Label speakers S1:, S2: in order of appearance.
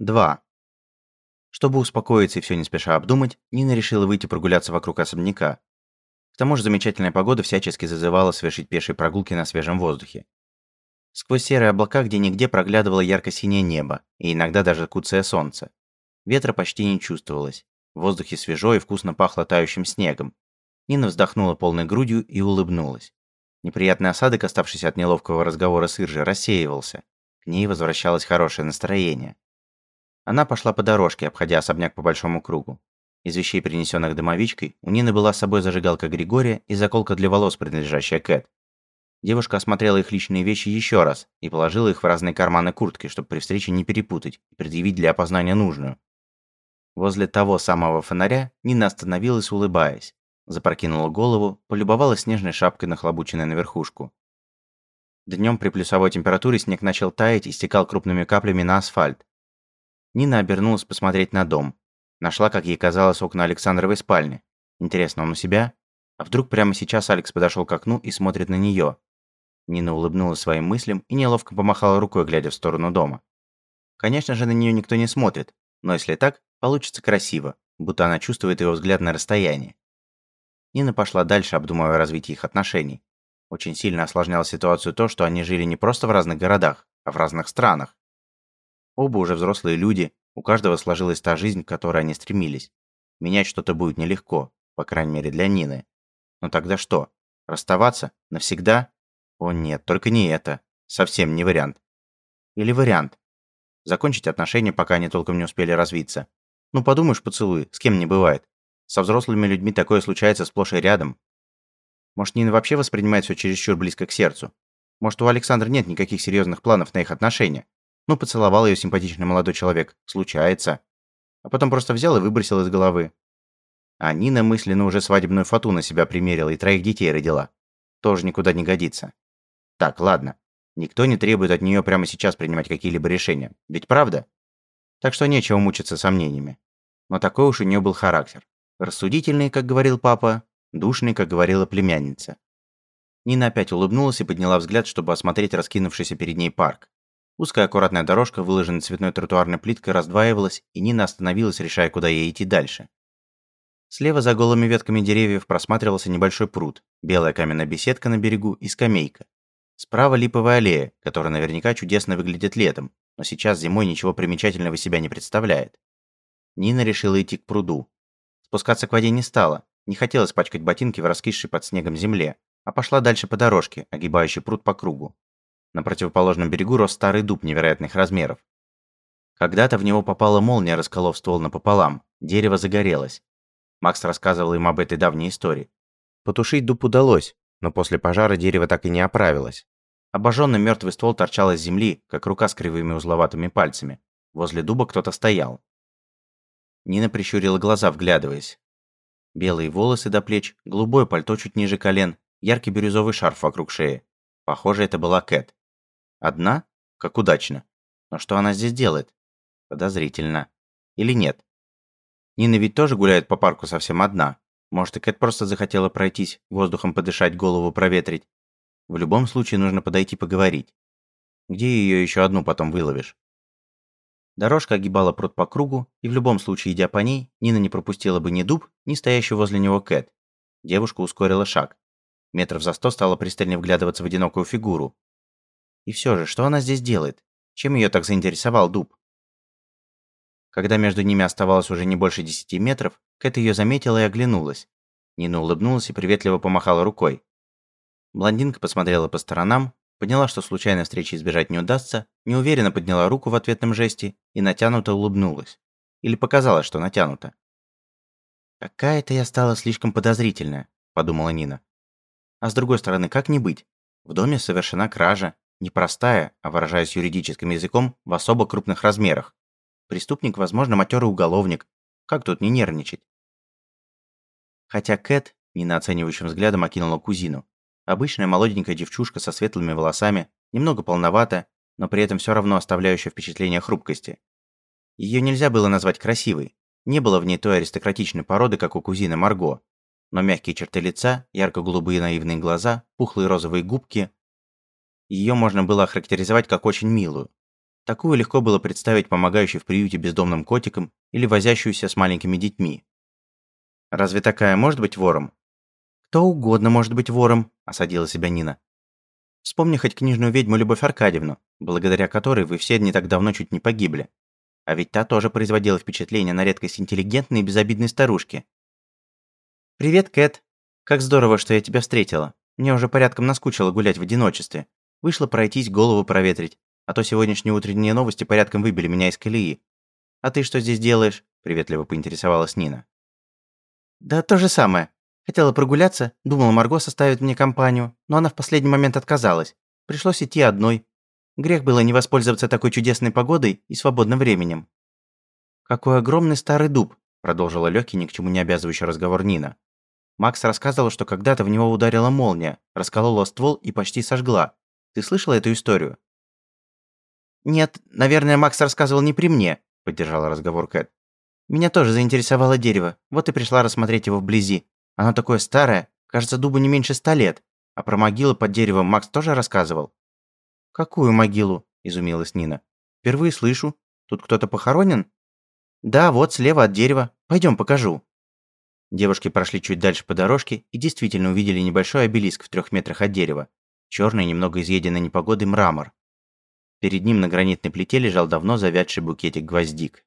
S1: 2. Чтобы успокоиться и все не спеша обдумать, Нина решила выйти прогуляться вокруг особняка. К тому же замечательная погода всячески зазывала совершить пешие прогулки на свежем воздухе. Сквозь серые облака где-нигде проглядывало ярко-синее небо, и иногда даже куцое солнце. Ветра почти не чувствовалось. В воздухе свежо и вкусно пахло тающим снегом. Нина вздохнула полной грудью и улыбнулась. Неприятный осадок, оставшийся от неловкого разговора с Иржей, рассеивался. К ней возвращалось хорошее настроение. Она пошла по дорожке, обходя особняк по большому кругу. Из вещей, принесенных домовичкой, у Нины была с собой зажигалка Григория и заколка для волос, принадлежащая Кэт. Девушка осмотрела их личные вещи еще раз и положила их в разные карманы куртки, чтобы при встрече не перепутать и предъявить для опознания нужную. Возле того самого фонаря Нина остановилась, улыбаясь. Запрокинула голову, полюбовалась снежной шапкой, нахлобученной на верхушку. Днем при плюсовой температуре снег начал таять и стекал крупными каплями на асфальт. Нина обернулась посмотреть на дом. Нашла, как ей казалось, окна Александровой спальни. Интересно, он у себя? А вдруг прямо сейчас Алекс подошел к окну и смотрит на нее? Нина улыбнулась своим мыслям и неловко помахала рукой, глядя в сторону дома. Конечно же, на нее никто не смотрит, но если так, получится красиво, будто она чувствует его взгляд на расстоянии. Нина пошла дальше, обдумывая развитие их отношений. Очень сильно осложняло ситуацию то, что они жили не просто в разных городах, а в разных странах. Оба уже взрослые люди, у каждого сложилась та жизнь, к которой они стремились. Менять что-то будет нелегко, по крайней мере для Нины. Но тогда что? Расставаться? Навсегда? О нет, только не это. Совсем не вариант. Или вариант. Закончить отношения, пока они толком не успели развиться. Ну подумаешь, поцелуй, с кем не бывает. Со взрослыми людьми такое случается сплошь и рядом. Может, Нина вообще воспринимает все чересчур близко к сердцу? Может, у Александра нет никаких серьезных планов на их отношения? Ну, поцеловал ее симпатичный молодой человек. Случается. А потом просто взял и выбросил из головы. А Нина мысленно уже свадебную фату на себя примерила и троих детей родила. Тоже никуда не годится. Так, ладно. Никто не требует от нее прямо сейчас принимать какие-либо решения. Ведь правда? Так что нечего мучиться сомнениями. Но такой уж у нее был характер. Рассудительный, как говорил папа, душный, как говорила племянница. Нина опять улыбнулась и подняла взгляд, чтобы осмотреть раскинувшийся перед ней парк. Узкая аккуратная дорожка, выложенная цветной тротуарной плиткой, раздваивалась, и Нина остановилась, решая, куда ей идти дальше. Слева за голыми ветками деревьев просматривался небольшой пруд, белая каменная беседка на берегу и скамейка. Справа липовая аллея, которая наверняка чудесно выглядит летом, но сейчас зимой ничего примечательного себя не представляет. Нина решила идти к пруду. Спускаться к воде не стала, не хотелось пачкать ботинки в раскисшей под снегом земле, а пошла дальше по дорожке, огибающей пруд по кругу. На противоположном берегу рос старый дуб невероятных размеров. Когда-то в него попала молния, расколов ствол напополам. Дерево загорелось. Макс рассказывал им об этой давней истории. Потушить дуб удалось, но после пожара дерево так и не оправилось. Обожженный мертвый ствол торчал из земли, как рука с кривыми узловатыми пальцами. Возле дуба кто-то стоял. Нина прищурила глаза, вглядываясь. Белые волосы до плеч, голубое пальто чуть ниже колен, яркий бирюзовый шарф вокруг шеи. Похоже, это была Кэт. Одна? Как удачно. Но что она здесь делает? Подозрительно. Или нет? Нина ведь тоже гуляет по парку совсем одна. Может, и Кэт просто захотела пройтись, воздухом подышать, голову проветрить. В любом случае нужно подойти поговорить. Где ее еще одну потом выловишь? Дорожка огибала пруд по кругу, и в любом случае, идя по ней, Нина не пропустила бы ни дуб, ни стоящую возле него Кэт. Девушка ускорила шаг. Метров за сто стала пристальнее вглядываться в одинокую фигуру, и все же, что она здесь делает? Чем ее так заинтересовал дуб? Когда между ними оставалось уже не больше десяти метров, Кэт ее заметила и оглянулась. Нина улыбнулась и приветливо помахала рукой. Блондинка посмотрела по сторонам, поняла, что случайной встречи избежать не удастся, неуверенно подняла руку в ответном жесте и натянуто улыбнулась. Или показалось, что натянуто. «Какая-то я стала слишком подозрительная», – подумала Нина. «А с другой стороны, как не быть? В доме совершена кража, Непростая, а выражаясь юридическим языком, в особо крупных размерах. Преступник, возможно, матерый уголовник. Как тут не нервничать? Хотя Кэт, Нина оценивающим взглядом окинула кузину. Обычная молоденькая девчушка со светлыми волосами, немного полновата, но при этом все равно оставляющая впечатление хрупкости. Ее нельзя было назвать красивой. Не было в ней той аристократичной породы, как у кузины Марго. Но мягкие черты лица, ярко-голубые наивные глаза, пухлые розовые губки, ее можно было охарактеризовать как очень милую. Такую легко было представить помогающей в приюте бездомным котикам или возящуюся с маленькими детьми. Разве такая может быть вором? Кто угодно может быть вором, осадила себя Нина. Вспомни хоть книжную ведьму Любовь Аркадьевну, благодаря которой вы все не так давно чуть не погибли. А ведь та тоже производила впечатление на редкость интеллигентной и безобидной старушки. «Привет, Кэт. Как здорово, что я тебя встретила. Мне уже порядком наскучило гулять в одиночестве. Вышла пройтись, голову проветрить. А то сегодняшние утренние новости порядком выбили меня из колеи. А ты что здесь делаешь?» – приветливо поинтересовалась Нина. «Да то же самое. Хотела прогуляться, думала, Марго составит мне компанию, но она в последний момент отказалась. Пришлось идти одной. Грех было не воспользоваться такой чудесной погодой и свободным временем. «Какой огромный старый дуб», – продолжила легкий, ни к чему не обязывающий разговор Нина. Макс рассказывал, что когда-то в него ударила молния, расколола ствол и почти сожгла. Ты слышала эту историю? «Нет, наверное, Макс рассказывал не при мне», – поддержала разговор Кэт. «Меня тоже заинтересовало дерево, вот и пришла рассмотреть его вблизи. Оно такое старое, кажется, дубу не меньше ста лет. А про могилу под деревом Макс тоже рассказывал?» «Какую могилу?» – изумилась Нина. «Впервые слышу. Тут кто-то похоронен?» «Да, вот слева от дерева. Пойдем покажу». Девушки прошли чуть дальше по дорожке и действительно увидели небольшой обелиск в трех метрах от дерева. Черный, немного изъеденный непогодой мрамор. Перед ним на гранитной плите лежал давно завядший букетик гвоздик.